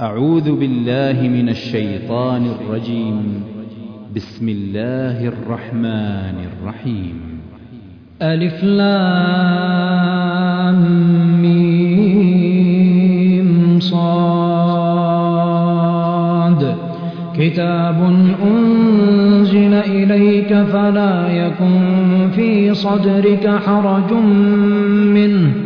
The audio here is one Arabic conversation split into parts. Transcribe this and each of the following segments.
أعوذ بالله من الشيطان الرجيم. بسم الله الرحمن الرحيم. ألف لام ميم صاد. كتاب أنزل إليك فلا يكن في صدرك حرج منه.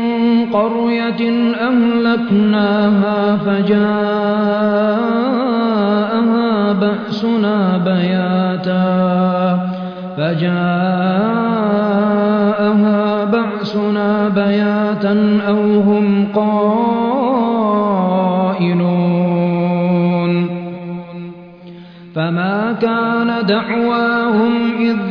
قرية أهلكناها فجاءها بأسنا بياتا فجاءها بأسنا بياتا أو هم قائلون فما كان دعواهم إذ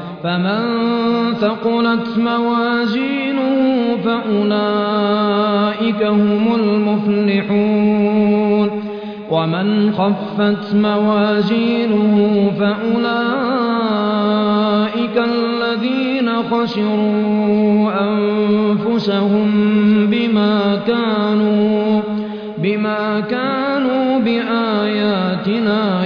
فمن ثقلت موازينه فأولئك هم المفلحون. ومن خفت موازينه فأولئك الذين خسروا أنفسهم بما كانوا بما كانوا بآياتنا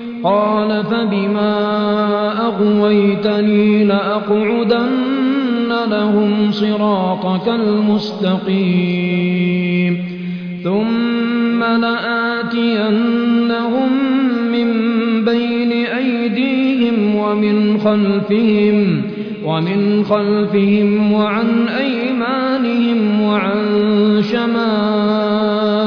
قال فبما أغويتني لأقعدن لهم صراطك المستقيم. ثم لآتينهم من بين أيديهم ومن خلفهم ومن خلفهم وعن أيمانهم وعن شمائلهم.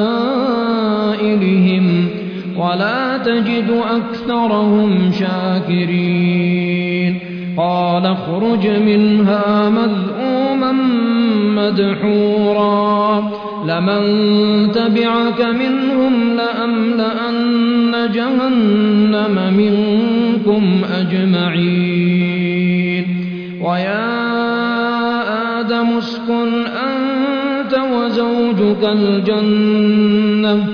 ولا تجد أكثرهم شاكرين. قال اخرج منها مذءوما مدحورا. لمن تبعك منهم لأملأن جهنم منكم أجمعين. ويا آدم اسكن أنت وزوجك الجنة.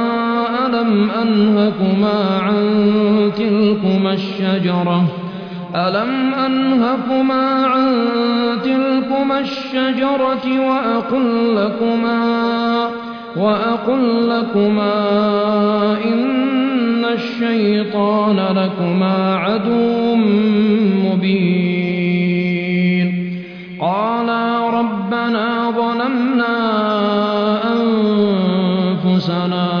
ألم أنهكما عن تلكما الشجرة؟ ألم أنهكما عن تلكما الشجرة وأقل لكما, وأقل لكما إن الشيطان لكما عدو مبين. قالا ربنا ظلمنا أنفسنا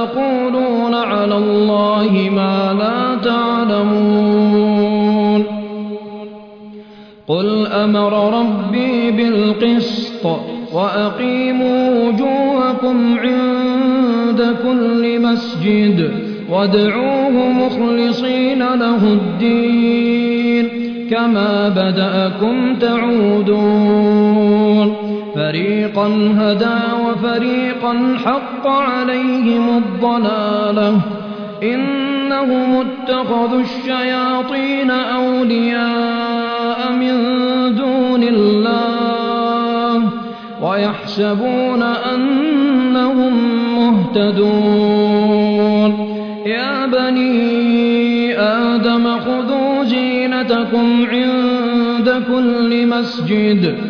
أتقولون على الله ما لا تعلمون. قل أمر ربي بالقسط وأقيموا وجوهكم عند كل مسجد وادعوه مخلصين له الدين كما بدأكم تعودون. فريقا هدى وفريقا حق عليهم الضلالة. إنهم اتخذوا الشياطين أولياء من دون الله ويحسبون أنهم مهتدون. يا بني آدم خذوا زينتكم عند كل مسجد.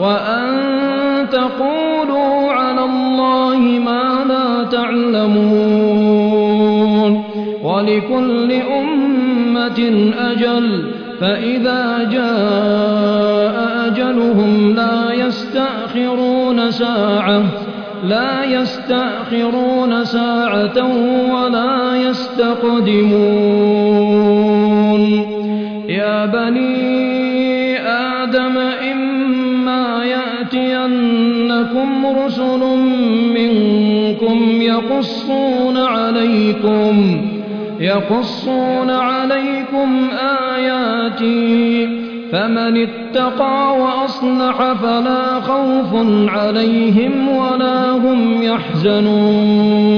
وأن تقولوا على الله ما لا تعلمون ولكل أمة أجل فإذا جاء أجلهم لا يستأخرون ساعة لا يستأخرون ساعة ولا يستقدمون يا بني آدم يأتينكم رسل منكم يقصون عليكم يقصون عليكم آياتي فمن اتقى وأصلح فلا خوف عليهم ولا هم يحزنون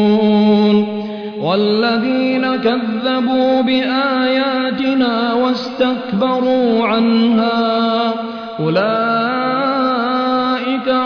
والذين كذبوا بآياتنا واستكبروا عنها أولئك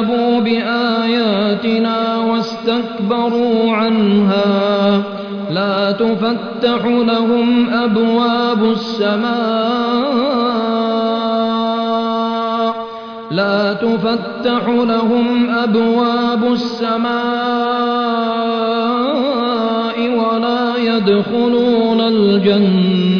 كذبوا بآياتنا واستكبروا عنها لا تفتح لهم أبواب السماء لا تفتح لهم أبواب السماء ولا يدخلون الجنة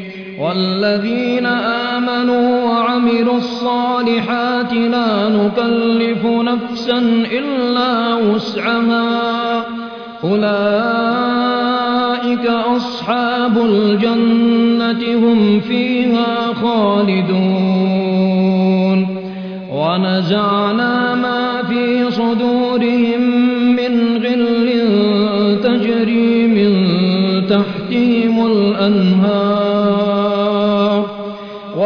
والذين آمنوا وعملوا الصالحات لا نكلف نفسا إلا وسعها. أولئك أصحاب الجنة هم فيها خالدون. ونزعنا ما في صدورهم من غل تجري من تحتهم الأنهار.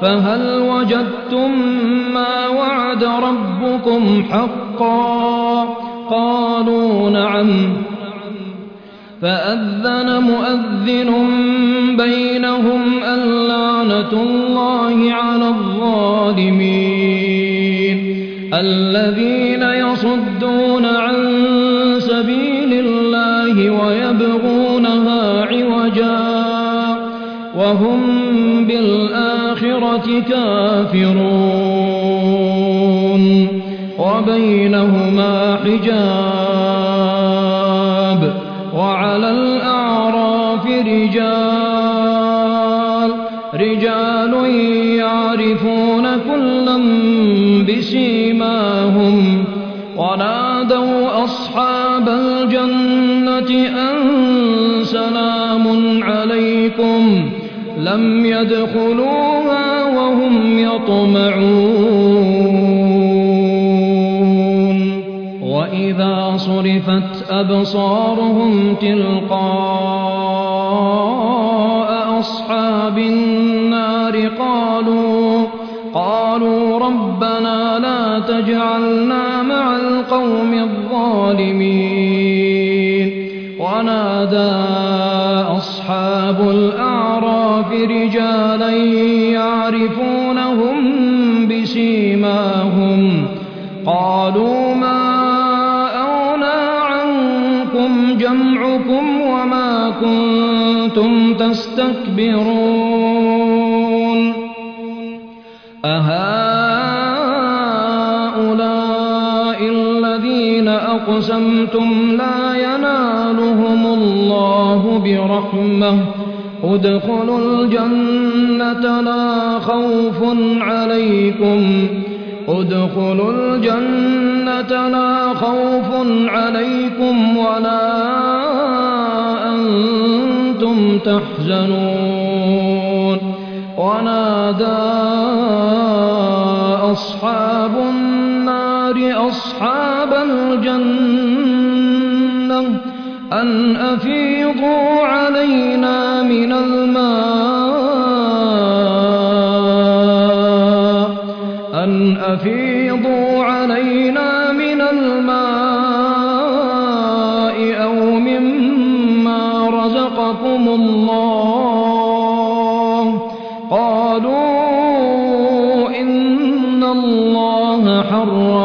فهل وجدتم ما وعد ربكم حقا؟ قالوا نعم. فأذن مؤذن بينهم اللعنة الله على الظالمين. الذين يصدون عن سبيل الله ويبغونها عوجا. وهم بالآخرة كافرون وبينهما حجاب وعلى الأعراف رجال رجال يعرفون كلا بسيماهم ونادوا أصحاب الجنة أن سلام عليكم لم يدخلوها وهم يطمعون. وإذا صرفت أبصارهم تلقاء أصحاب النار قالوا قالوا ربنا لا تجعلنا مع القوم الظالمين. ونادى أصحاب الأعراف رجالا تستكبرون أهؤلاء الذين أقسمتم لا ينالهم الله برحمة. ادخلوا الجنة لا خوف عليكم. ادخلوا الجنة لا خوف عليكم ولا تحزنون. ونادى أصحاب النار أصحاب الجنة أن أفيضوا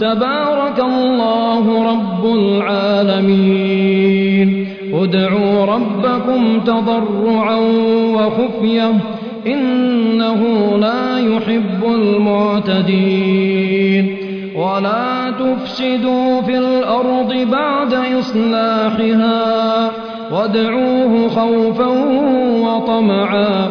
تبارك الله رب العالمين. ادعوا ربكم تضرعا وخفية. إنه لا يحب المعتدين. ولا تفسدوا في الأرض بعد إصلاحها. وادعوه خوفا وطمعا.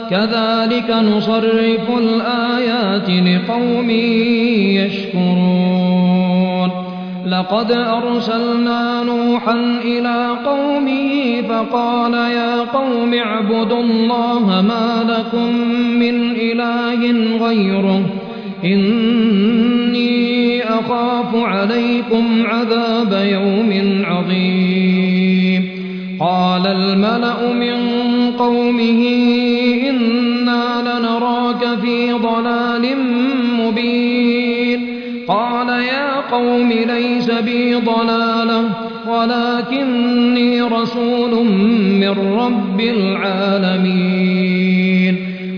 كذلك نصرف الآيات لقوم يشكرون. لقد أرسلنا نوحا إلى قومه فقال يا قوم اعبدوا الله ما لكم من إله غيره. إني أخاف عليكم عذاب يوم عظيم. قال الملأ من قومه إنا لنراك في ضلال مبين. قال يا قوم ليس بي ضلالة ولكني رسول من رب العالمين.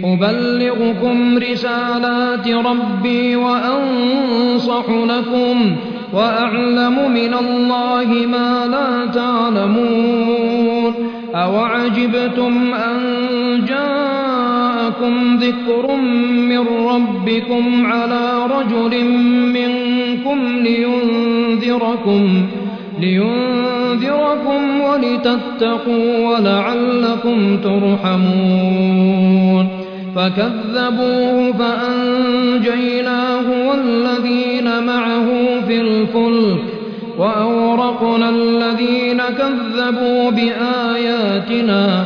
أبلغكم رسالات ربي وأنصح لكم وأعلم من الله ما لا تعلمون. أوعجبتم أن جاءكم ذكر من ربكم على رجل منكم لينذركم لينذركم ولتتقوا ولعلكم ترحمون. فكذبوه فأنجيناه والذين معه في الفلك وأورقنا الذين كذبوا بآياتنا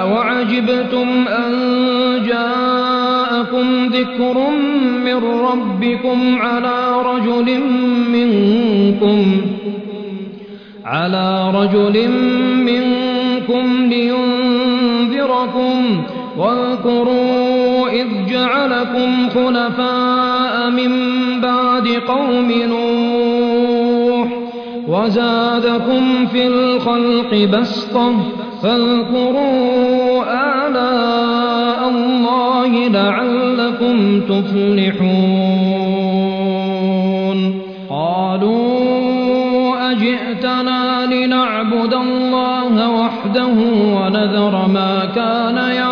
أوعجبتم أن جاءكم ذكر من ربكم على رجل منكم على رجل منكم لينذركم واذكروا إذ جعلكم خلفاء من بعد قوم نوح وزادكم في الخلق بسطة فاذكروا آلاء الله لعلكم تفلحون. قالوا أجئتنا لنعبد الله وحده ونذر ما كان يعبد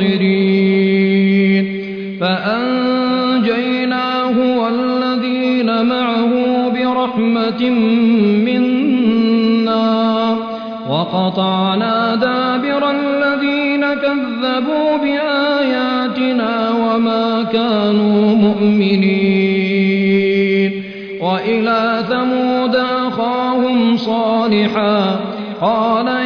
المنتظرين فأنجيناه والذين معه برحمة منا. وقطعنا دابر الذين كذبوا بآياتنا وما كانوا مؤمنين. وإلى ثمود أخاهم صالحا. قال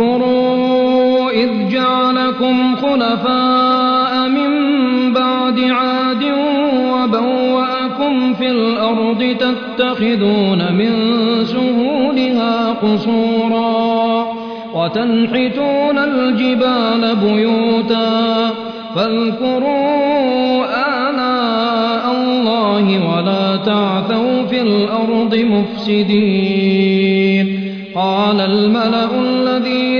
واذكروا إذ جعلكم خلفاء من بعد عاد وبوأكم في الأرض تتخذون من سهولها قصورا وتنحتون الجبال بيوتا فاذكروا آلاء الله ولا تعثوا في الأرض مفسدين قال الملأ الذين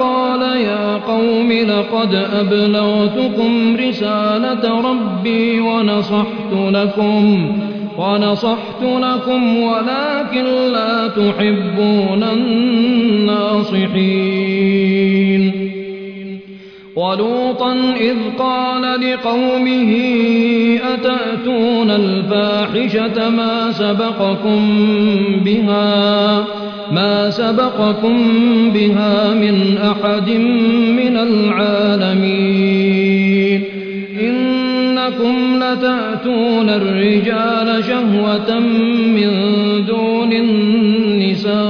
وقال يا قوم لقد أبلغتكم رسالة ربي ونصحت لكم ونصحت لكم ولكن لا تحبون الناصحين. ولوطا إذ قال لقومه أتأتون الفاحشة ما سبقكم بها؟ ما سبقكم بها من أحد من العالمين. إنكم لتأتون الرجال شهوة من دون النساء.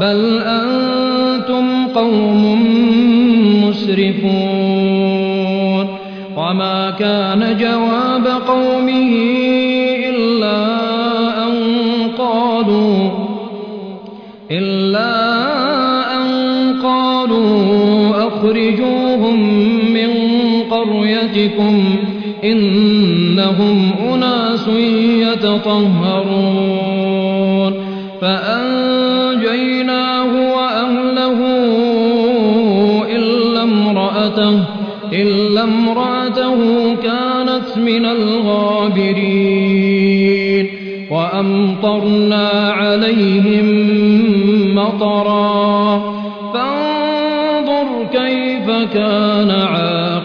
بل أنتم قوم مسرفون. وما كان جواب قومه قريتكم إنهم أناس يتطهرون فأنجيناه وأهله إلا امرأته, إلا امرأته كانت من الغابرين. وأمطرنا عليهم مطرا فانظر كيف كان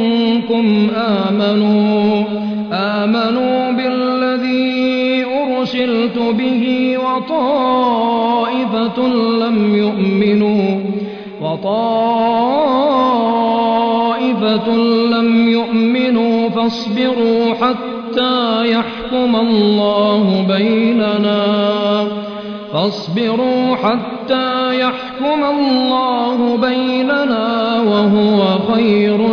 منكم آمنوا, آمنوا بالذي أرسلت به وطائفة لم يؤمنوا وطائفة لم يؤمنوا فاصبروا حتى يحكم الله بيننا فاصبروا حتى يحكم الله بيننا وهو خير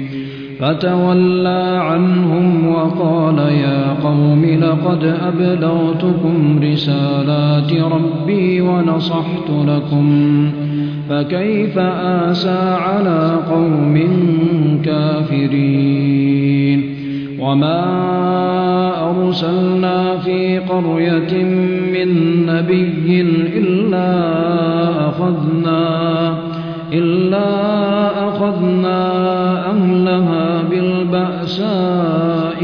فتولى عنهم وقال يا قوم لقد أبلغتكم رسالات ربي ونصحت لكم فكيف آسى على قوم كافرين وما أرسلنا في قرية من نبي إلا أخذنا إلا أخذنا أهلها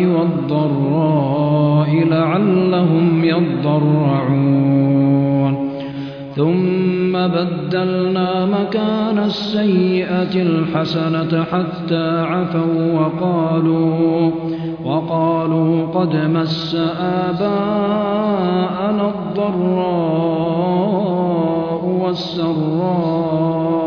والضراء لعلهم يضرعون. ثم بدلنا مكان السيئة الحسنة حتى عفوا وقالوا وقالوا قد مس آباءنا الضراء والسراء.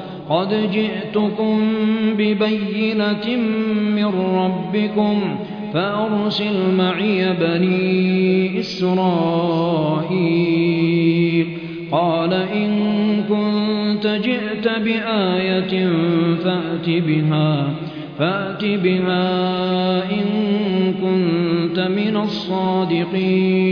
قد جئتكم ببينة من ربكم فأرسل معي بني إسرائيل. قال إن كنت جئت بآية فأت بها فأت بها إن كنت من الصادقين.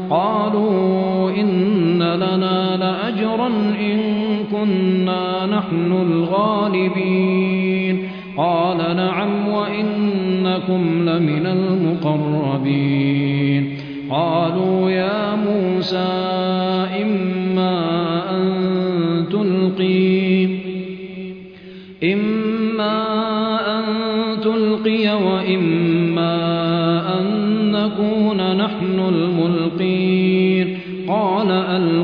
قالوا إن لنا لأجرا إن كنا نحن الغالبين. قال نعم وإنكم لمن المقربين. قالوا يا موسى إما أن تلقي إما أن تلقي وإما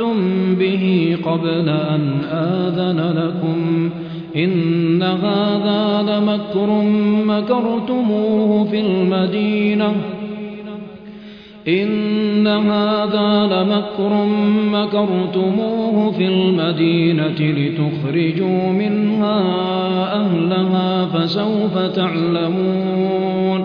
آمنتم به قبل أن آذن لكم إن هذا لمكر مكرتموه في المدينة إن هذا لمكر مكرتموه في المدينة لتخرجوا منها أهلها فسوف تعلمون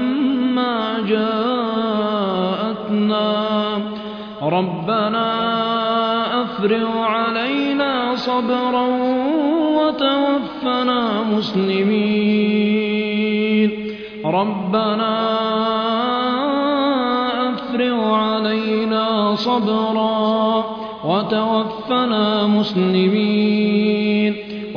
جاءتنا. ربنا أفرغ علينا صبرا وتوفنا مسلمين. ربنا أفرغ علينا صبرا وتوفنا مسلمين.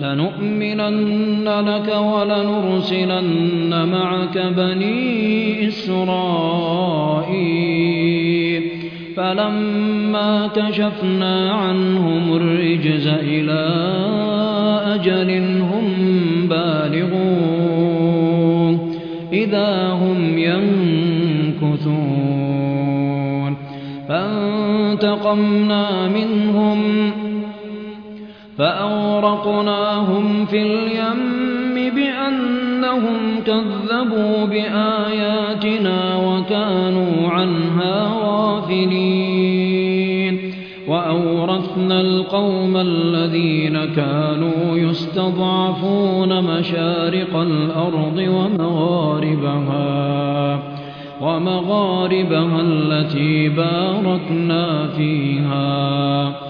لنؤمنن لك ولنرسلن معك بني إسرائيل. فلما كشفنا عنهم الرجز إلى أجل هم بالغون إذا هم ينكثون. فانتقمنا منهم فأورقناهم في اليم بأنهم كذبوا بآياتنا وكانوا عنها غافلين. وأورثنا القوم الذين كانوا يستضعفون مشارق الأرض ومغاربها ومغاربها التي باركنا فيها.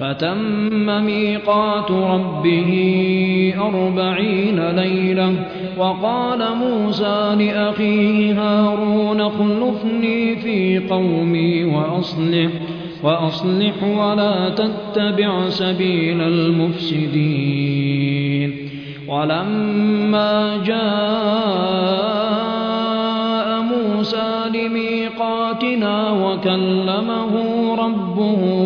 فتم ميقات ربه أربعين ليلة وقال موسى لأخيه هارون اخلفني في قومي وأصلح وأصلح ولا تتبع سبيل المفسدين. ولما جاء موسى لميقاتنا وكلمه ربه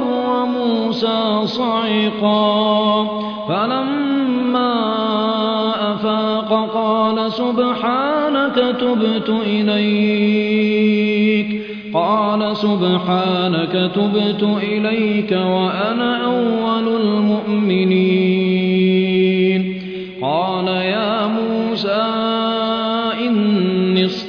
وخر موسى صعقا. فلما أفاق قال سبحانك تبت إليك. قال سبحانك تبت إليك وأنا أول المؤمنين.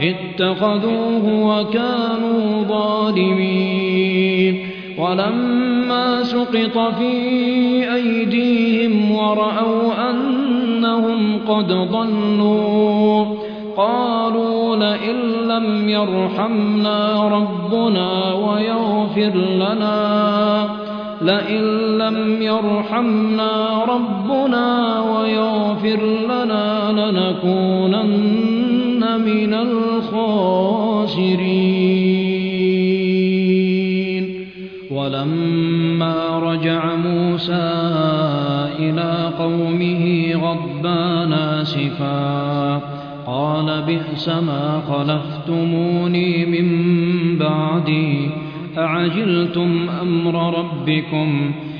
اتخذوه وكانوا ظالمين. ولما سقط في أيديهم ورأوا أنهم قد ضلوا قالوا لئن لم يرحمنا ربنا ويغفر لنا لئن لم يرحمنا ربنا ويغفر لنا لنكونن من الخاسرين. ولما رجع موسى إلى قومه غضبان آسفا قال بئس ما خلفتموني من بعدي أعجلتم أمر ربكم؟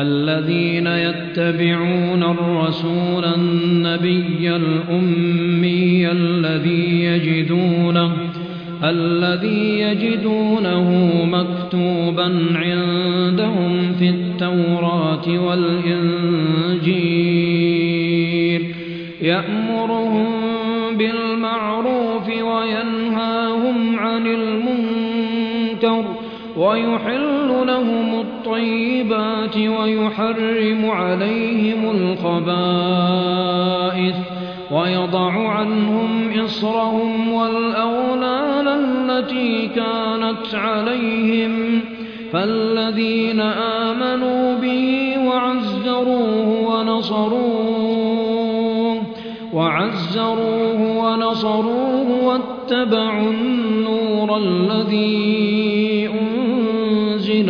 الذين يتبعون الرسول النبي الأمي الذي يجدونه الذي يجدونه مكتوبا عندهم في التوراة والإنجيل. يأمرهم ويحل لهم الطيبات ويحرم عليهم الخبائث ويضع عنهم إصرهم والأولال التي كانت عليهم فالذين آمنوا به وعزروه ونصروه وعزروه ونصروه واتبعوا النور الذي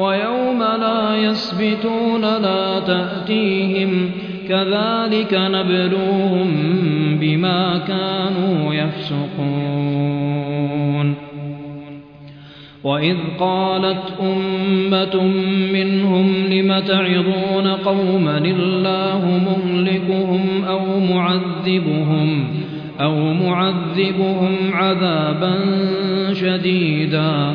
ويوم لا يسبتون لا تأتيهم كذلك نبلوهم بما كانوا يفسقون. وإذ قالت أمة منهم لم تعظون قوما الله مهلكهم أو معذبهم أو معذبهم عذابا شديدا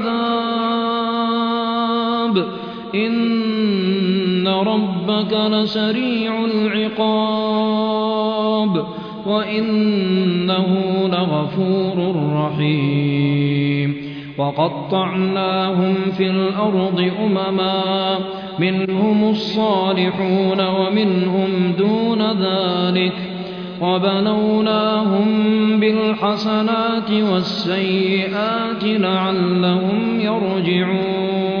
إن ربك لسريع العقاب وإنه لغفور رحيم وقطعناهم في الأرض أمما منهم الصالحون ومنهم دون ذلك وبلوناهم بالحسنات والسيئات لعلهم يرجعون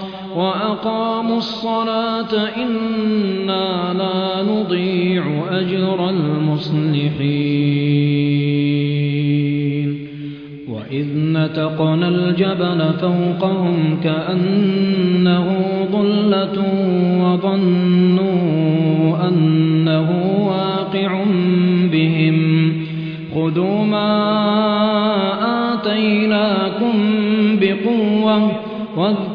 وأقاموا الصلاة إنا لا نضيع أجر المصلحين. وإذ نتقنا الجبل فوقهم كأنه ظلة وظنوا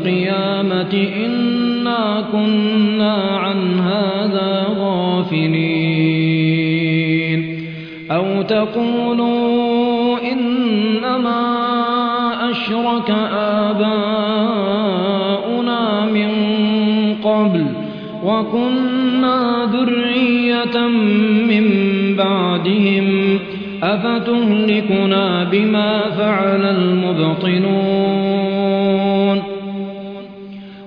القيامة إنا كنا عن هذا غافلين. أو تقولوا إنما أشرك آباؤنا من قبل وكنا ذرية من بعدهم. أفتهلكنا بما فعل المبطنون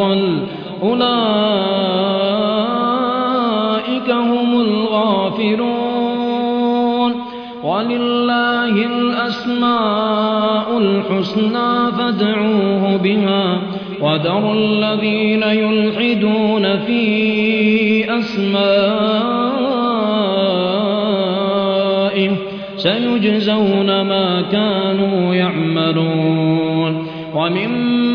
هم أضل أولئك هم الغافلون. ولله الأسماء الحسنى فادعوه بها. وذروا الذين يلحدون في أسمائه سيجزون ما كانوا يعملون.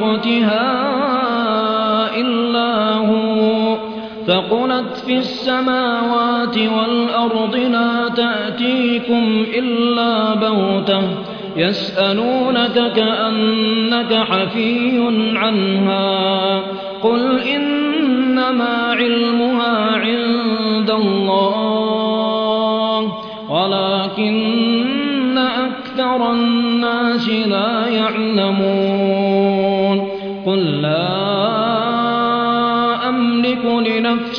لوقتها إلا هو ثقلت في السماوات والأرض لا تأتيكم إلا بغتة يسألونك كأنك حفي عنها قل إنما علمها عند الله ولكن أكثر الناس لا يعلمون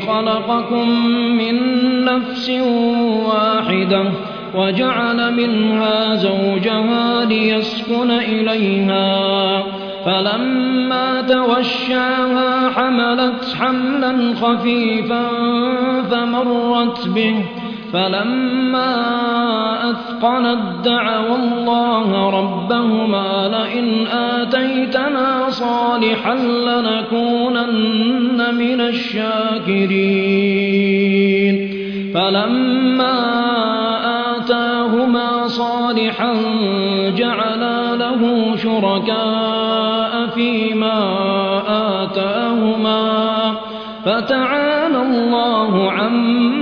خلقكم من نفس واحدة وجعل منها زوجها ليسكن إليها. فلما توشاها حملت حملا خفيفا فمرت به. فلما أثقلت دعوا الله ربهما لئن آتيتنا صالحا لنكونن من الشاكرين. فلما آتاهما صالحا جعلا له شركاء فيما آتاهما. فتعالى الله عما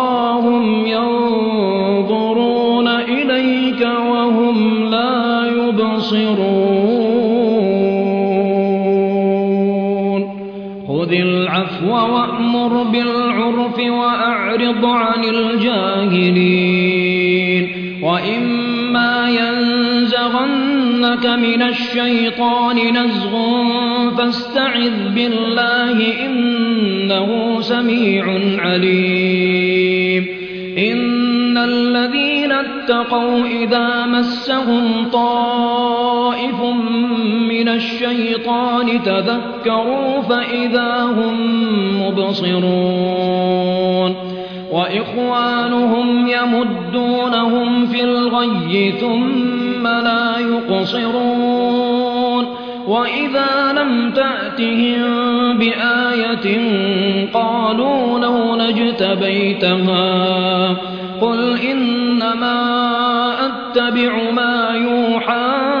وأمر بالعرف وأعرض عن الجاهلين وإما ينزغنك من الشيطان نزغ فاستعذ بالله إنه سميع عليم إن الذين اتقوا إذا مسهم طائف من الشيطان تذكروا فإذا هم مبصرون وإخوانهم يمدونهم في الغي ثم لا يقصرون وإذا لم تأتهم بآية قالوا لو نجتبيتها قل إنما أتبع ما يوحى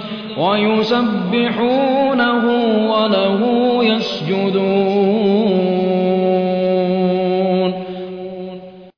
ويسبحونه وله يسجدون.